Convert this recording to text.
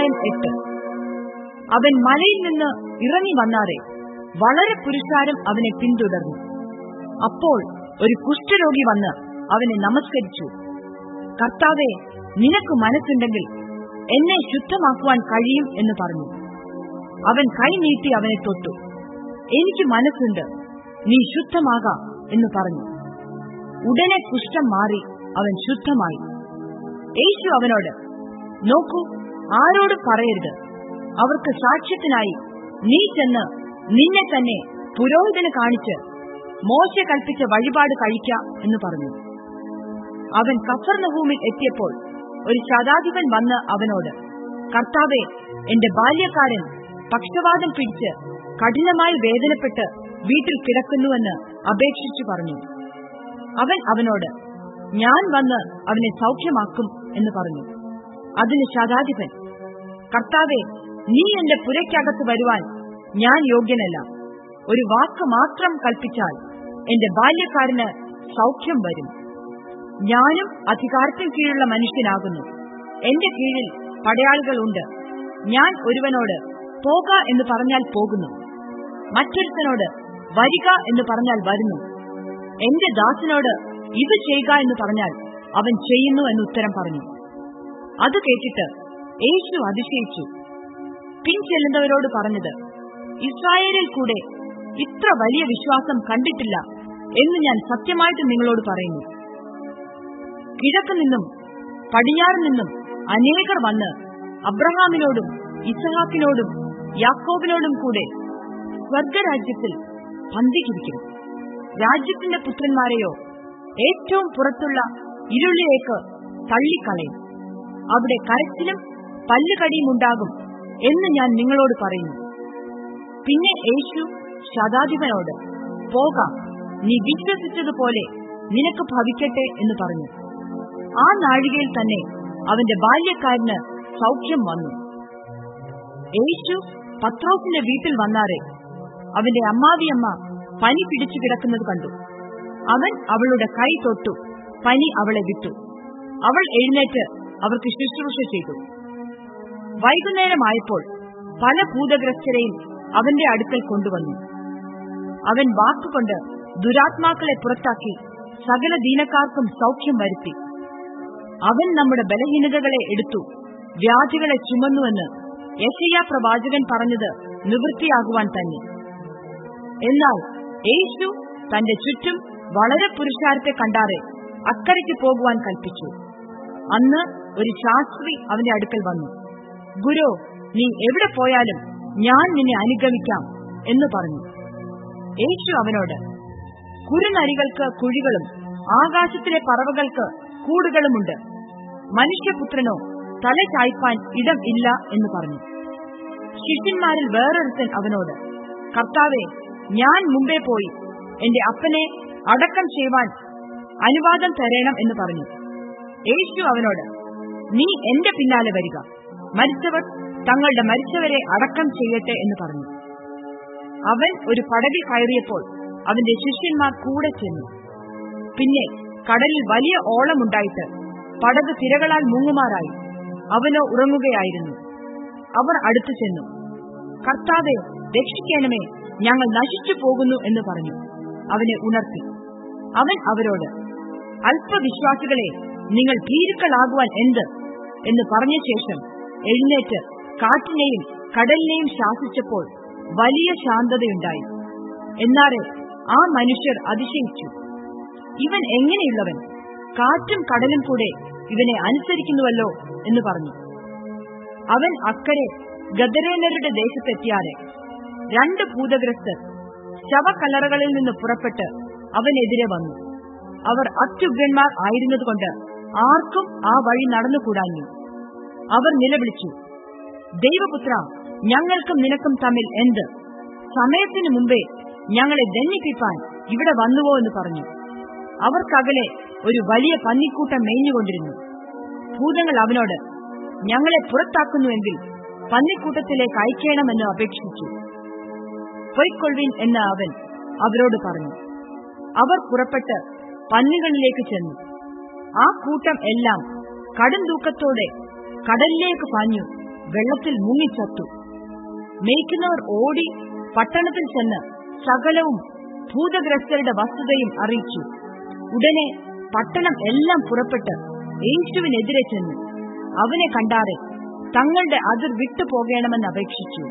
അധ്യായം എട്ട്. അവൻ മലയിൽ നിന്ന് ഇറങ്ങി വന്നാറെ വളരെ പുരുഷാരം അവനെ പിന്തുടർന്നു. അപ്പോൾ ഒരു കുഷ്ഠരോഗി വന്ന് അവനെ നമസ്കരിച്ചു. കർത്താവെ നിനക്ക് മനസ്സുണ്ടെങ്കിൽ എന്നെ ശുദ്ധമാക്കുവാൻ കഴിയും എന്ന് പറഞ്ഞു. അവൻ കൈ നീട്ടി അവനെ തൊട്ടു. എനിക്ക് മനസ്സുണ്ട്. നീ ശുദ്ധമാകാം എന്ന് പറഞ്ഞു. ഉടനെ കുഷ്ഠം മാറി അവൻ ശുദ്ധമായി. യേശു അവനോട് നോക്കൂ ആരോട് പറയരുത്. അവർക്ക് സാക്ഷ്യത്തിനായി നീ ചെന്ന് നിന്നെ തന്നെ പുരോഹിതന് കാണിച്ച് മോശ കൽപ്പിച്ച വഴിപാട് കഴിക്ക എന്ന് പറഞ്ഞു. അവൻ കഫർണഭൂമിൽ എത്തിയപ്പോൾ ഒരു ശതാധിപൻ വന്ന് അവനോട് കർത്താവെ എന്റെ ബാല്യക്കാരൻ പക്ഷപാതം പിടിച്ച് കഠിനമായി വേദനപ്പെട്ട് വീട്ടിൽ കിടക്കുന്നുവെന്ന് അപേക്ഷിച്ചു പറഞ്ഞു. അവൻ അവനോട് ഞാൻ വന്ന് അവനെ സൗഖ്യമാക്കും എന്ന് പറഞ്ഞു. അതിന് ശതാധിപൻ കർത്താവെ നീ എന്റെ പുരയ്ക്കകത്ത് വരുവാൻ ഞാൻ യോഗ്യനല്ല. ഒരു വാക്ക് മാത്രം കൽപ്പിച്ചാൽ എന്റെ ബാല്യക്കാരന് സൗഖ്യം വരും. ഞാനും അധികാരത്തിന് കീഴുള്ള മനുഷ്യനാകുന്നു. എന്റെ കീഴിൽ പടയാളികളുണ്ട് ഞാൻ ഒരുവനോട് പോക എന്ന് പറഞ്ഞാൽ പോകുന്നു. മറ്റൊരുത്തനോട് വരിക എന്ന് പറഞ്ഞാൽ വരുന്നു. എന്റെ ദാസിനോട് ഇത് ചെയ്യുക എന്ന് പറഞ്ഞാൽ അവൻ ചെയ്യുന്നു എന്ന് ഉത്തരം പറഞ്ഞു. അത് കേട്ടിട്ട് യേശു അതിശയിച്ചു. പിൻചെല്ലുന്നവരോട് പറഞ്ഞത് ഇസ്രായേലിൽ കൂടെ ഇത്ര വലിയ വിശ്വാസം കണ്ടിട്ടില്ല എന്ന് ഞാൻ സത്യമായിട്ട് നിങ്ങളോട് പറയുന്നു. കിഴക്ക് നിന്നും പടിഞ്ഞാറ് നിന്നും അനേകർ വന്ന് അബ്രഹാമിനോടും ഇസഹാക്കിനോടും യാക്കോബിനോടും കൂടെ സ്വർഗരാജ്യത്തിൽ പന്തിക്കിരിക്കും രാജ്യത്തിന്റെ പുത്രന്മാരെയോ ഏറ്റവും പുറത്തുള്ള ഇരുളിലേക്ക് തള്ളിക്കളയും. അവിടെ കരച്ചിലും പല്ലുകടിയും ഉണ്ടാകും എന്ന് ഞാൻ നിങ്ങളോട് പറയുന്നു. പിന്നെ യേശു ശതാധിപനോട് പോകാം നീ വിശ്വസിച്ചതുപോലെ നിനക്ക് ഭവിക്കട്ടെ എന്ന് പറഞ്ഞു. ആ നാഴികയിൽ തന്നെ അവന്റെ ബാല്യക്കാരന് സൗഖ്യം വന്നു. യേശു പത്രോസിന്റെ വീട്ടിൽ വന്നാറെ അവന്റെ അമ്മാവിയമ്മ പനി പിടിച്ചു കിടക്കുന്നത് കണ്ടു. അവൻ അവളുടെ കൈ തൊട്ടു പനി അവളെ വിട്ടു. അവൾ എഴുന്നേറ്റ് അവർക്ക് ശുശ്രൂഷ ചെയ്തു. വൈകുന്നേരമായപ്പോൾ പല ഭൂതഗ്രസ്തരെയും അവന്റെ അടുക്കൽ കൊണ്ടുവന്നു. അവൻ വാക്കുകൊണ്ട് ദുരാത്മാക്കളെ പുറത്താക്കി സകല ദീനക്കാർക്കും സൗഖ്യം വരുത്തി. അവൻ നമ്മുടെ ബലഹീനതകളെ എടുത്തു വ്യാധികളെ ചുമന്നുവെന്ന് യശയ്യ പ്രവാചകൻ പറഞ്ഞത് നിവൃത്തിയാകുവാൻ തന്നെ. എന്നാൽ യേശു തന്റെ ചുറ്റും വളരെ പുരുഷാരത്തെ കണ്ടാറെ അക്കരയ്ക്ക് പോകുവാൻ കൽപ്പിച്ചു. അന്ന് ഒരു ശാസ്ത്രി അവന്റെ അടുക്കൽ വന്നു. ഗുരു നീ എവിടെ പോയാലും ഞാൻ നിന്നെ അനുഗമിക്കാം എന്ന് പറഞ്ഞു. യേശു അവനോട് കുരുനരികൾക്ക് കുഴികളും ആകാശത്തിലെ പറവകൾക്ക് കൂടുകളുമുണ്ട്. മനുഷ്യപുത്രനോ തല ചായ്പാൻ ഇടം ഇല്ല എന്ന് പറഞ്ഞു. ശിഷ്യന്മാരിൽ വേറൊരുത്തൻ അവനോട് കർത്താവെ ഞാൻ മുമ്പേ പോയി എന്റെ അപ്പനെ അടക്കം ചെയ്യുവാൻ അനുവാദം തരേണം എന്ന് പറഞ്ഞു. യേശു അവനോട് നീ എന്റെ പിന്നാലെ വരിക. മരിച്ചവർ തങ്ങളുടെ മരിച്ചവരെ അടക്കം ചെയ്യട്ടെ എന്ന് പറഞ്ഞു. അവൻ ഒരു പടകിൽ കയറിയപ്പോൾ അവന്റെ ശിഷ്യന്മാർ കൂടെ ചെന്നു. പിന്നെ കടലിൽ വലിയ ഓളമുണ്ടായിട്ട് പടക് തിരകളാൽ മുങ്ങുമാറായി. അവനോ ഉറങ്ങുകയായിരുന്നു. അവർ അടുത്തു ചെന്നു. കർത്താവെ രക്ഷിക്കണമേ ഞങ്ങൾ നശിച്ചു പോകുന്നു എന്ന് പറഞ്ഞു. അവനെ ഉണർത്തി. അവൻ അവരോട് അല്പവിശ്വാസികളെ നിങ്ങൾ ഭീരുക്കളാകുവാൻ എന്ത്? എന്ന് പറഞ്ഞ ശേഷം എഴുന്നേറ്റ് കാറ്റിനെയും കടലിനെയും ശാസിച്ചപ്പോൾ വലിയ ശാന്തതയുണ്ടായി. എന്നാറെ ആ മനുഷ്യർ അതിശയിച്ചു. ഇവൻ എങ്ങനെയുള്ളവൻ? കാറ്റും കടലും കൂടെ ഇവനെ അനുസരിക്കുന്നുവല്ലോ എന്ന് പറഞ്ഞു. അവൻ അക്കരെ ഗദരേനരുടെ ദേശത്തെത്തിയാറെ. രണ്ട് ഭൂതഗ്രസ്തർ ശവക്കല്ലറകളിൽ നിന്ന് പുറപ്പെട്ട് അവനെതിരെ വന്നു. അവർ അത്യുഗ്രന്മാർ ആയിരുന്നതുകൊണ്ട് ആർക്കും ആ വഴി നടന്നുകൂടാഞ്ഞു. അവർ നിലവിളിച്ചു. ദൈവപുത്ര ഞങ്ങൾക്കും നിനക്കും തമ്മിൽ എന്ത്? സമയത്തിനു മുമ്പേ ഞങ്ങളെ ദണ്ണിപ്പിപ്പാൻ ഇവിടെ വന്നുവോ എന്ന് പറഞ്ഞു. അവർക്കകലെ ഒരു വലിയ പന്നിക്കൂട്ടം മേഞ്ഞുകൊണ്ടിരുന്നു. ഭൂതങ്ങൾ അവനോട് ഞങ്ങളെ പുറത്താക്കുന്നുവെങ്കിൽ പന്നിക്കൂട്ടത്തിലേക്ക് അയക്കണമെന്ന് അപേക്ഷിച്ചു. പൊയ്ക്കൊള്ളുവിൻ എന്ന് അവൻ അവരോട് പറഞ്ഞു. അവർ പുറപ്പെട്ട് പന്നികളിലേക്ക് ചെന്നു. ആ കൂട്ടം എല്ലാം കടും തൂക്കത്തോടെ കടലിലേക്ക് പാഞ്ഞു. വെള്ളത്തിൽ മുങ്ങിച്ചത്തു മേയ്ക്കുന്നവർ ഓടി പട്ടണത്തിൽ ചെന്ന് സകലവും ഭൂതഗ്രസ്തരുടെ വസ്തുതയും അറിയിച്ചു. ഉടനെ പട്ടണം എല്ലാം പുറപ്പെട്ട് യേശുവിനെതിരെ ചെന്നു. അവനെ കണ്ടാറെ തങ്ങളുടെ അതിർ വിട്ടുപോകണമെന്ന് അപേക്ഷിച്ചു.